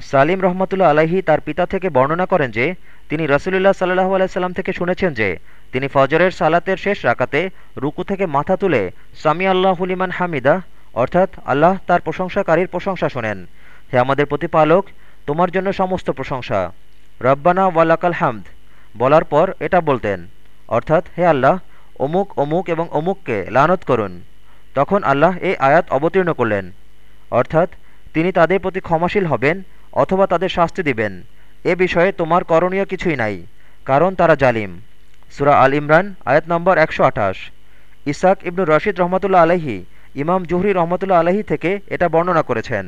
সালিম রহমতুল্লা আলাহি তার পিতা থেকে বর্ণনা করেন যে, তিনি রসুলুল্লাহ সাল্লাহ আলাইসাল্লাম থেকে শুনেছেন যে, তিনি ফজরের সালাতের শেষ রাকাতে রুকু থেকে মাথা তুলে, সামি আল্লাহ হুলিমান হামিদা, অর্থাৎ আল্লাহ তার প্রশংসাকারীর প্রশংসা শোনেন। হে আমাদের প্রতিপালক, তোমার জন্য সমস্ত প্রশংসা। রব্বানা ওয়ালাকাল হামদ, বলার পর এটা বলতেন, অর্থাৎ হে আল্লাহ, অমুক অমুক এবং অমুককে লানত করুন। তখন আল্লাহ এই আয়াত অবতীর্ণ করলেন, অর্থাৎ তিনি তাদের প্রতি ক্ষমাশীল হবেন অথবা তাদের শাস্তি দিবেন। এ বিষয়ে তোমার করণীয় কিছুই নাই, কারণ তারা জালিম। সুরা আল ইমরান, আয়াত নম্বর একশো আঠাশ। ইসাক ইবনু রশিদ রহমতুল্লা আলহি ইমাম জুহরি রহমতুল্লা আলহি থেকে এটা বর্ণনা করেছেন।